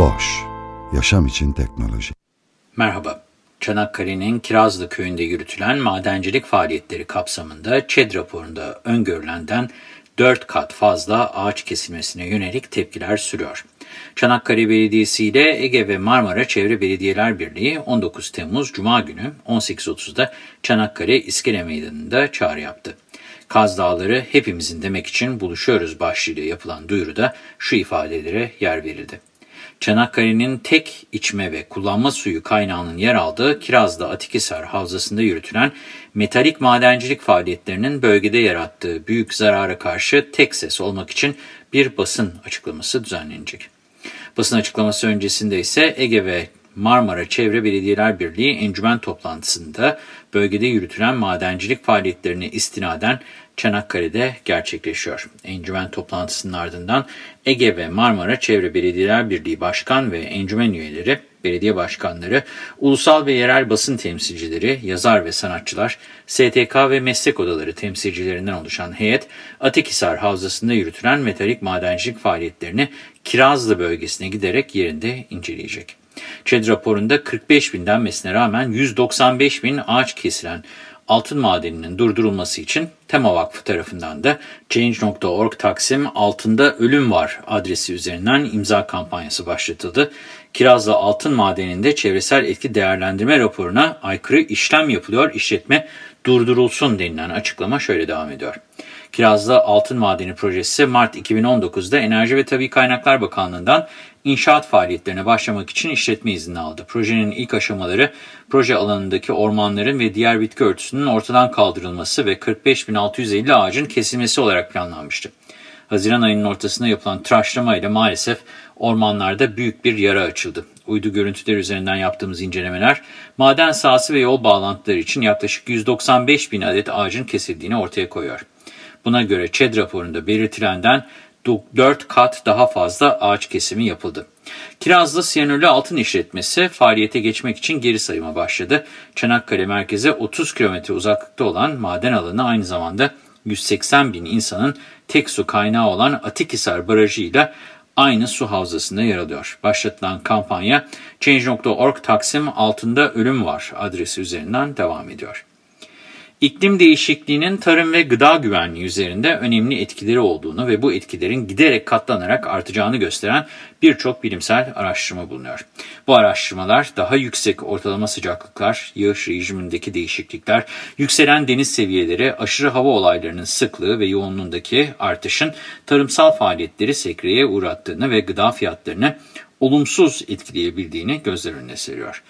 Boş, yaşam için teknoloji. Merhaba, Çanakkale'nin Kirazlı köyünde yürütülen madencilik faaliyetleri kapsamında ÇED raporunda öngörülenden 4 kat fazla ağaç kesilmesine yönelik tepkiler sürüyor. Çanakkale Belediyesi ile Ege ve Marmara Çevre Belediyeler Birliği 19 Temmuz Cuma günü 18.30'da Çanakkale İskele Meydanı'nda çağrı yaptı. Kaz Dağları hepimizin demek için buluşuyoruz başlığıyla yapılan duyuruda şu ifadelere yer verildi. Çanakkale'nin tek içme ve kullanma suyu kaynağının yer aldığı Kirazlı Atikhisar Havzası'nda yürütülen metalik madencilik faaliyetlerinin bölgede yarattığı büyük zarara karşı tek ses olmak için bir basın açıklaması düzenlenecek. Basın açıklaması öncesinde ise Ege ve Marmara Çevre Belediyeler Birliği encümen toplantısında bölgede yürütülen madencilik faaliyetlerine istinaden Çanakkale'de gerçekleşiyor. Encümen toplantısının ardından Ege ve Marmara Çevre Belediyeler Birliği Başkan ve encümen üyeleri, belediye başkanları, ulusal ve yerel basın temsilcileri, yazar ve sanatçılar, STK ve meslek odaları temsilcilerinden oluşan heyet, Atikhisar Havzası'nda yürütülen metalik madencilik faaliyetlerini Kirazlı bölgesine giderek yerinde inceleyecek. ÇED raporunda 45 bin denmesine rağmen 195 bin ağaç kesilen altın madeninin durdurulması için Tema Vakfı tarafından da Change.org Taksim Altında Ölüm Var adresi üzerinden imza kampanyası başlatıldı. Kirazlı altın madeninde çevresel etki değerlendirme raporuna aykırı işlem yapılıyor, işletme durdurulsun denilen açıklama şöyle devam ediyor. Kirazlı Altın Madeni Projesi Mart 2019'da Enerji ve Tabi Kaynaklar Bakanlığı'ndan inşaat faaliyetlerine başlamak için işletme izni aldı. Projenin ilk aşamaları proje alanındaki ormanların ve diğer bitki örtüsünün ortadan kaldırılması ve 45.650 ağacın kesilmesi olarak planlanmıştı. Haziran ayının ortasında yapılan tıraşlama ile maalesef ormanlarda büyük bir yara açıldı. Uydu görüntüleri üzerinden yaptığımız incelemeler, maden sahası ve yol bağlantıları için yaklaşık 195 bin adet ağacın kesildiğini ortaya koyuyor. Buna göre ÇED raporunda belirtilenden 4 kat daha fazla ağaç kesimi yapıldı. Kirazlı Siyanürlü Altın İşletmesi faaliyete geçmek için geri sayıma başladı. Çanakkale merkeze 30 kilometre uzaklıkta olan maden alanı aynı zamanda 180 bin insanın tek su kaynağı olan Atikhisar Barajı ile aynı su havzasında yer alıyor. Başlatılan kampanya Change.org Taksim altında ölüm var adresi üzerinden devam ediyor. İklim değişikliğinin tarım ve gıda güvenliği üzerinde önemli etkileri olduğunu ve bu etkilerin giderek katlanarak artacağını gösteren birçok bilimsel araştırma bulunuyor. Bu araştırmalar daha yüksek ortalama sıcaklıklar, yağış rejimindeki değişiklikler, yükselen deniz seviyeleri, aşırı hava olaylarının sıklığı ve yoğunluğundaki artışın tarımsal faaliyetleri sekreye uğrattığını ve gıda fiyatlarını olumsuz etkileyebildiğini gözler önüne seriyor.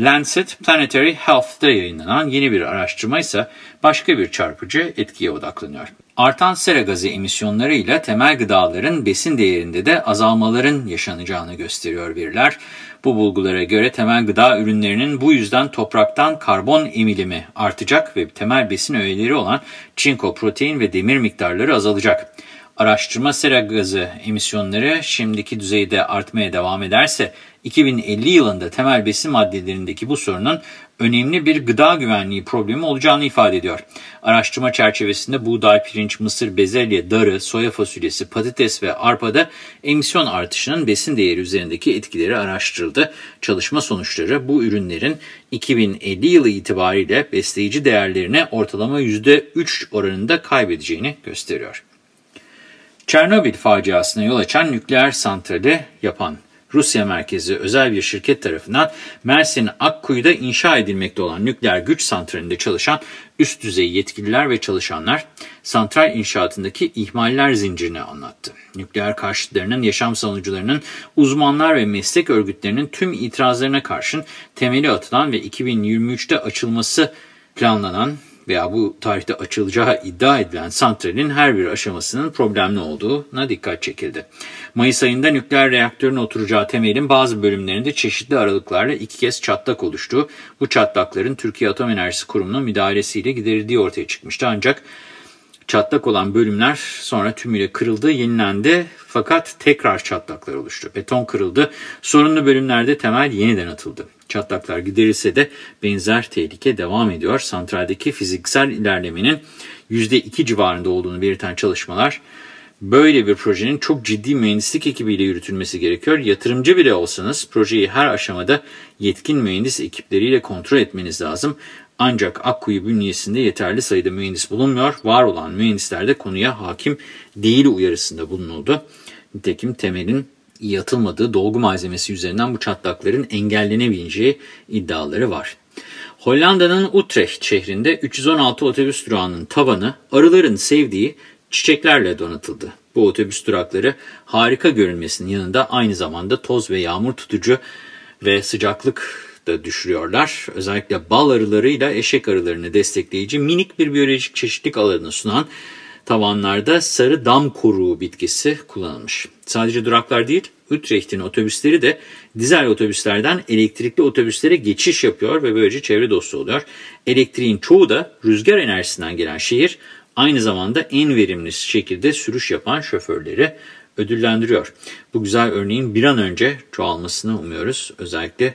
Lancet Planetary Health'ta yayınlanan yeni bir araştırma ise başka bir çarpıcı etkiye odaklanıyor. Artan sera gazı emisyonlarıyla temel gıdaların besin değerinde de azalmaların yaşanacağını gösteriyor veriler. Bu bulgulara göre temel gıda ürünlerinin bu yüzden topraktan karbon emilimi artacak ve temel besin öğeleri olan çinko, protein ve demir miktarları azalacak. Araştırma sera gazı emisyonları şimdiki düzeyde artmaya devam ederse 2050 yılında temel besin maddelerindeki bu sorunun önemli bir gıda güvenliği problemi olacağını ifade ediyor. Araştırma çerçevesinde buğday, pirinç, mısır, bezelye, darı, soya fasulyesi, patates ve arpada emisyon artışının besin değeri üzerindeki etkileri araştırıldı. Çalışma sonuçları bu ürünlerin 2050 yılı itibariyle besleyici değerlerine ortalama %3 oranında kaybedeceğini gösteriyor. Çernobil faciasına yol açan nükleer santrali yapan Rusya merkezi özel bir şirket tarafından Mersin Akkuyu'da inşa edilmekte olan nükleer güç santralinde çalışan üst düzey yetkililer ve çalışanlar santral inşaatındaki ihmaller zincirini anlattı. Nükleer karşıtlarının, yaşam savunucularının, uzmanlar ve meslek örgütlerinin tüm itirazlarına karşın temeli atılan ve 2023'te açılması planlanan veya bu tarihte açılacağı iddia edilen santralin her bir aşamasının problemli olduğuna dikkat çekildi. Mayıs ayında nükleer reaktörün oturacağı temelin bazı bölümlerinde çeşitli aralıklarla iki kez çatlak oluştu. Bu çatlakların Türkiye Atom Enerjisi Kurumu'nun müdahalesiyle giderildiği ortaya çıkmıştı. Ancak çatlak olan bölümler sonra tümüyle kırıldı, yenilendi fakat tekrar çatlaklar oluştu. Beton kırıldı, sorunlu bölümlerde temel yeniden atıldı. Çatlaklar giderilse de benzer tehlike devam ediyor. Santraldeki fiziksel ilerlemenin %2 civarında olduğunu belirten çalışmalar, böyle bir projenin çok ciddi mühendislik ekibiyle yürütülmesi gerekiyor. Yatırımcı bile olsanız projeyi her aşamada yetkin mühendis ekipleriyle kontrol etmeniz lazım. Ancak Akkuyu bünyesinde yeterli sayıda mühendis bulunmuyor. Var olan mühendisler de konuya hakim değil uyarısında bulunuldu. Nitekim temelin yatılmadığı dolgu malzemesi üzerinden bu çatlakların engellenebileceği iddiaları var. Hollanda'nın Utrecht şehrinde 316 otobüs durağının tavanı arıların sevdiği çiçeklerle donatıldı. Bu otobüs durakları harika görünmesinin yanında aynı zamanda toz ve yağmur tutucu ve sıcaklık da düşürüyorlar. Özellikle bal arılarıyla eşek arılarını destekleyici minik bir biyolojik çeşitlik alanını sunan tavanlarda sarı dam koruğu bitkisi kullanılmış. Sadece duraklar değil, Utrecht'in otobüsleri de dizel otobüslerden elektrikli otobüslere geçiş yapıyor ve böylece çevre dostu oluyor. Elektriğin çoğu da rüzgar enerjisinden gelen şehir aynı zamanda en verimli şekilde sürüş yapan şoförleri ödüllendiriyor. Bu güzel örneğin bir an önce çoğalmasını umuyoruz özellikle